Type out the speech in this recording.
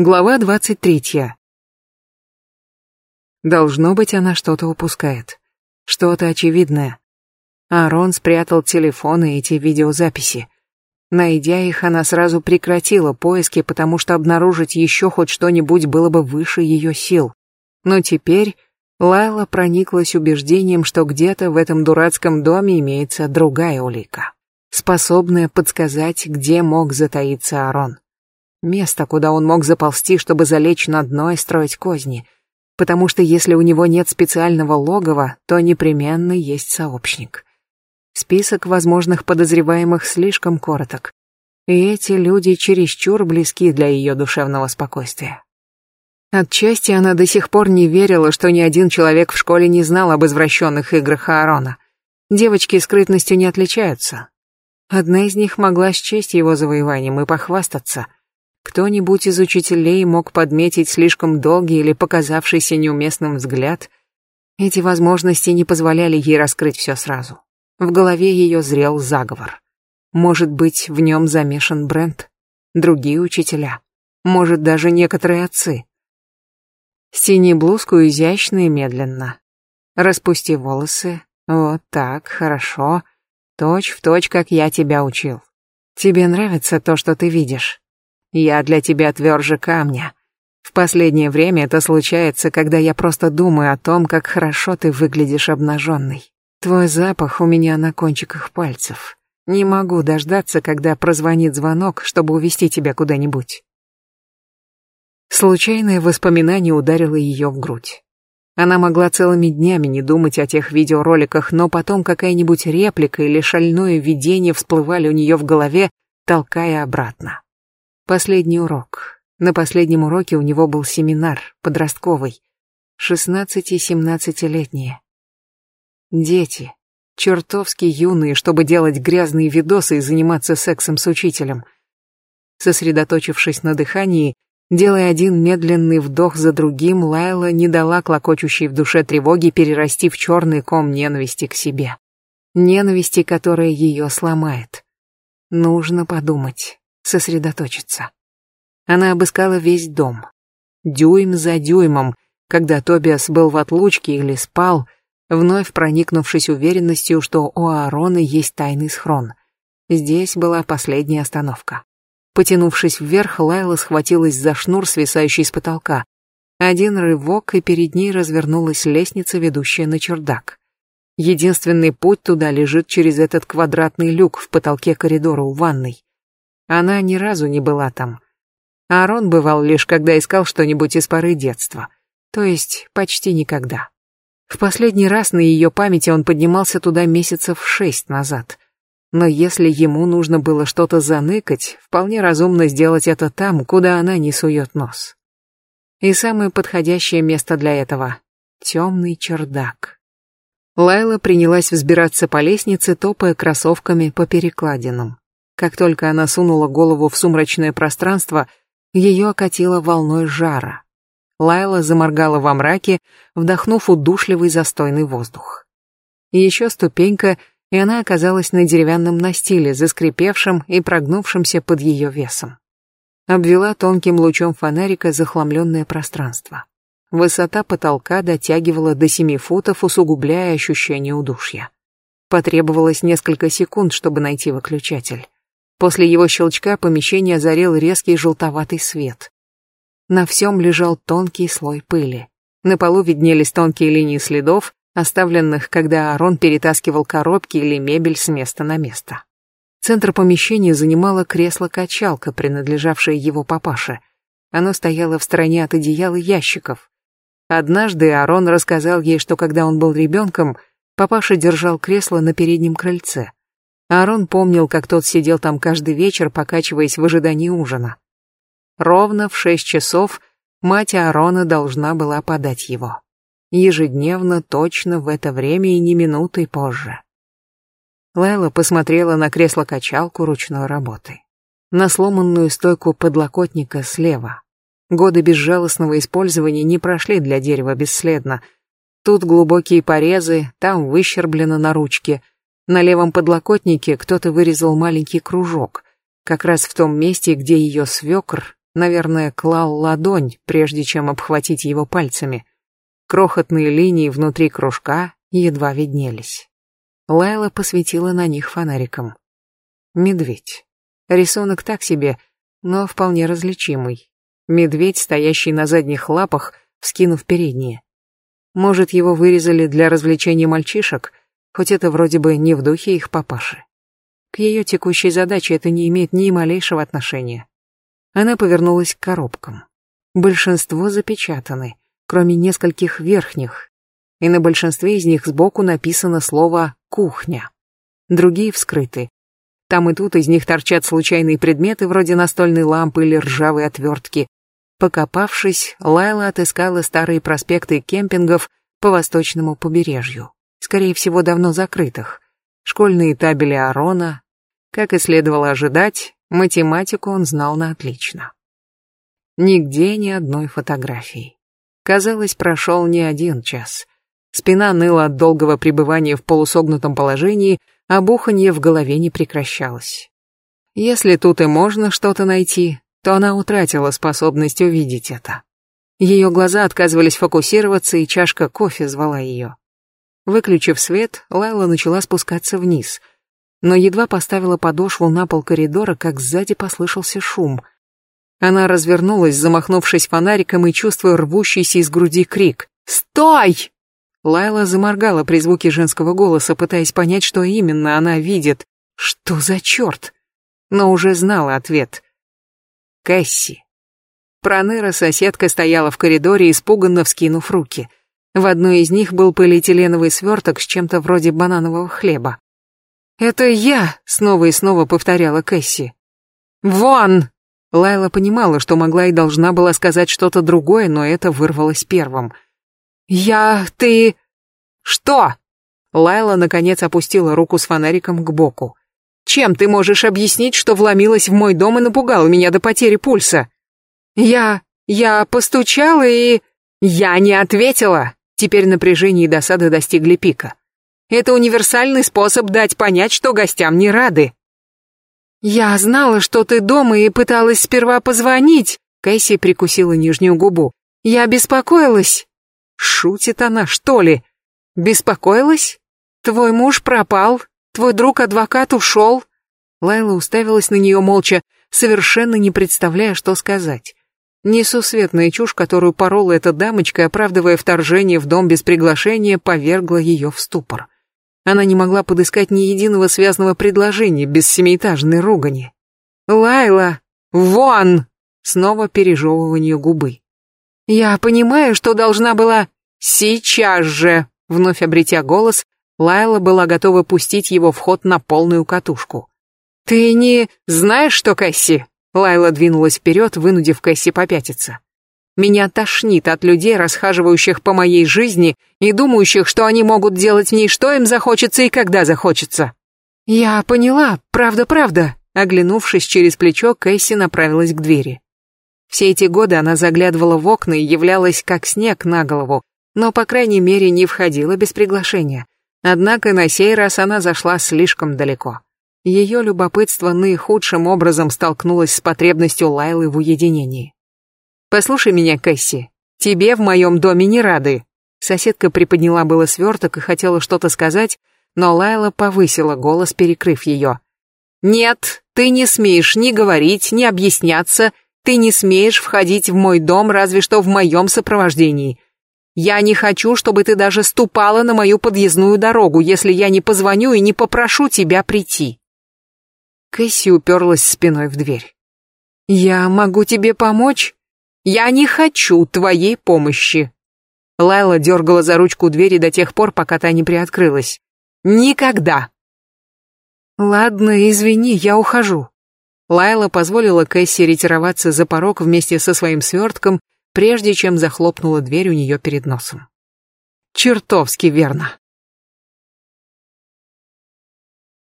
Глава двадцать третья. Должно быть, она что-то упускает. Что-то очевидное. Арон спрятал телефоны и эти видеозаписи. Найдя их, она сразу прекратила поиски, потому что обнаружить еще хоть что-нибудь было бы выше ее сил. Но теперь Лайла прониклась убеждением, что где-то в этом дурацком доме имеется другая улика, способная подсказать, где мог затаиться Арон. Место, куда он мог заползти, чтобы залечь на дно и строить козни. Потому что если у него нет специального логова, то непременно есть сообщник. Список возможных подозреваемых слишком короток. И эти люди чересчур близки для ее душевного спокойствия. Отчасти она до сих пор не верила, что ни один человек в школе не знал об извращенных играх Аарона. Девочки скрытностью не отличаются. Одна из них могла счесть его завоеванием и похвастаться — кто-нибудь из учителей мог подметить слишком долгий или показавшийся неуместным взгляд. Эти возможности не позволяли ей раскрыть все сразу. В голове ее зрел заговор. Может быть, в нем замешан Брент, другие учителя, может, даже некоторые отцы. Стяни блузку изящно и медленно. Распусти волосы. Вот так, хорошо. Точь в точь, как я тебя учил. Тебе нравится то, что ты видишь? Я для тебя тверже камня. В последнее время это случается, когда я просто думаю о том, как хорошо ты выглядишь обнаженной. Твой запах у меня на кончиках пальцев. Не могу дождаться, когда прозвонит звонок, чтобы увести тебя куда-нибудь. Случайное воспоминание ударило ее в грудь. Она могла целыми днями не думать о тех видеороликах, но потом какая-нибудь реплика или шальное видение всплывали у нее в голове, толкая обратно. Последний урок. На последнем уроке у него был семинар, подростковый. Шестнадцати-семнадцатилетние. Дети. Чертовски юные, чтобы делать грязные видосы и заниматься сексом с учителем. Сосредоточившись на дыхании, делая один медленный вдох за другим, Лайла не дала клокочущей в душе тревоги перерасти в черный ком ненависти к себе. Ненависти, которая ее сломает. Нужно подумать сосредоточиться. Она обыскала весь дом. Дюйм за дюймом, когда Тобиас был в отлучке или спал, вновь проникнувшись уверенностью, что у Аарона есть тайный схрон. Здесь была последняя остановка. Потянувшись вверх, Лайла схватилась за шнур, свисающий с потолка. Один рывок, и перед ней развернулась лестница, ведущая на чердак. Единственный путь туда лежит через этот квадратный люк в потолке коридора у ванной. Она ни разу не была там. Аарон бывал лишь, когда искал что-нибудь из поры детства. То есть почти никогда. В последний раз на ее памяти он поднимался туда месяцев шесть назад. Но если ему нужно было что-то заныкать, вполне разумно сделать это там, куда она не сует нос. И самое подходящее место для этого — темный чердак. Лайла принялась взбираться по лестнице, топая кроссовками по перекладинам. Как только она сунула голову в сумрачное пространство, ее окатило волной жара. Лайла заморгала во мраке, вдохнув удушливый застойный воздух. Еще ступенька, и она оказалась на деревянном настиле, заскрипевшем и прогнувшемся под ее весом. Обвела тонким лучом фонарика захламленное пространство. Высота потолка дотягивала до семи футов, усугубляя ощущение удушья. Потребовалось несколько секунд, чтобы найти выключатель. После его щелчка помещение озарил резкий желтоватый свет. На всем лежал тонкий слой пыли. На полу виднелись тонкие линии следов, оставленных, когда Арон перетаскивал коробки или мебель с места на место. Центр помещения занимало кресло-качалка, принадлежавшее его папаше. Оно стояло в стороне от одеяла ящиков. Однажды Арон рассказал ей, что когда он был ребенком, папаша держал кресло на переднем крыльце. Аарон помнил, как тот сидел там каждый вечер, покачиваясь в ожидании ужина. Ровно в шесть часов мать Аарона должна была подать его. Ежедневно, точно в это время и не минутой позже. Лайла посмотрела на кресло-качалку ручной работы. На сломанную стойку подлокотника слева. Годы безжалостного использования не прошли для дерева бесследно. Тут глубокие порезы, там выщерблено на ручке — на левом подлокотнике кто-то вырезал маленький кружок, как раз в том месте, где ее свекр наверное, клал ладонь, прежде чем обхватить его пальцами. Крохотные линии внутри кружка едва виднелись. Лайла посветила на них фонариком. Медведь. Рисунок так себе, но вполне различимый. Медведь, стоящий на задних лапах, вскинув передние. Может, его вырезали для развлечения мальчишек, хоть это вроде бы не в духе их папаши. К ее текущей задаче это не имеет ни малейшего отношения. Она повернулась к коробкам. Большинство запечатаны, кроме нескольких верхних, и на большинстве из них сбоку написано слово «кухня». Другие вскрыты. Там и тут из них торчат случайные предметы вроде настольной лампы или ржавой отвертки. Покопавшись, Лайла отыскала старые проспекты кемпингов по восточному побережью, скорее всего, давно закрытых. Школьные табели Арона. Как и следовало ожидать, математику он знал на отлично. Нигде ни одной фотографии. Казалось, прошел не один час. Спина ныла от долгого пребывания в полусогнутом положении, а буханье в голове не прекращалось. Если тут и можно что-то найти, то она утратила способность увидеть это. Ее глаза отказывались фокусироваться, и чашка кофе звала ее. Выключив свет, Лайла начала спускаться вниз, но едва поставила подошву на пол коридора, как сзади послышался шум. Она развернулась, замахнувшись фонариком и чувствуя рвущийся из груди крик. «Стой!» Лайла заморгала при звуке женского голоса, пытаясь понять, что именно она видит. Что за черт? Но уже знала ответ. Кэсси. Проныра соседка стояла в коридоре, испуганно вскинув руки. В одной из них был полиэтиленовый сверток с чем-то вроде бананового хлеба. «Это я!» — снова и снова повторяла Кэсси. «Вон!» Лайла понимала, что могла и должна была сказать что-то другое, но это вырвалось первым — «Я... ты...» «Что?» Лайла, наконец, опустила руку с фонариком к боку. «Чем ты можешь объяснить, что вломилась в мой дом и напугала меня до потери пульса?» «Я... я постучала и...» «Я не ответила!» Теперь напряжение и досада достигли пика. «Это универсальный способ дать понять, что гостям не рады». «Я знала, что ты дома и пыталась сперва позвонить», Кэсси прикусила нижнюю губу. «Я беспокоилась». Шутит она, что ли? Беспокоилась? Твой муж пропал, твой друг-адвокат ушел. Лайла уставилась на нее молча, совершенно не представляя, что сказать. Несусветная чушь, которую порола эта дамочка, оправдывая вторжение в дом без приглашения, повергла ее в ступор. Она не могла подыскать ни единого связанного предложения без семиэтажной ругани. «Лайла! Вон!» Снова пережевывание губы. «Я понимаю, что должна была...» «Сейчас же!» Вновь обретя голос, Лайла была готова пустить его в ход на полную катушку. «Ты не... знаешь что, Кэсси?» Лайла двинулась вперед, вынудив Кэсси попятиться. «Меня тошнит от людей, расхаживающих по моей жизни и думающих, что они могут делать в ней что им захочется и когда захочется». «Я поняла, правда-правда», Оглянувшись через плечо, Кэсси направилась к двери. Все эти годы она заглядывала в окна и являлась как снег на голову, но, по крайней мере, не входила без приглашения. Однако на сей раз она зашла слишком далеко. Ее любопытство наихудшим образом столкнулось с потребностью Лайлы в уединении. «Послушай меня, Кэсси, тебе в моем доме не рады». Соседка приподняла было сверток и хотела что-то сказать, но Лайла повысила голос, перекрыв ее. «Нет, ты не смеешь ни говорить, ни объясняться, ты не смеешь входить в мой дом, разве что в моем сопровождении. Я не хочу, чтобы ты даже ступала на мою подъездную дорогу, если я не позвоню и не попрошу тебя прийти. Кэсси уперлась спиной в дверь. «Я могу тебе помочь?» «Я не хочу твоей помощи!» Лайла дергала за ручку двери до тех пор, пока та не приоткрылась. «Никогда!» «Ладно, извини, я ухожу». Лайла позволила Кэсси ретироваться за порог вместе со своим свертком, прежде чем захлопнула дверь у нее перед носом. Чертовски верно.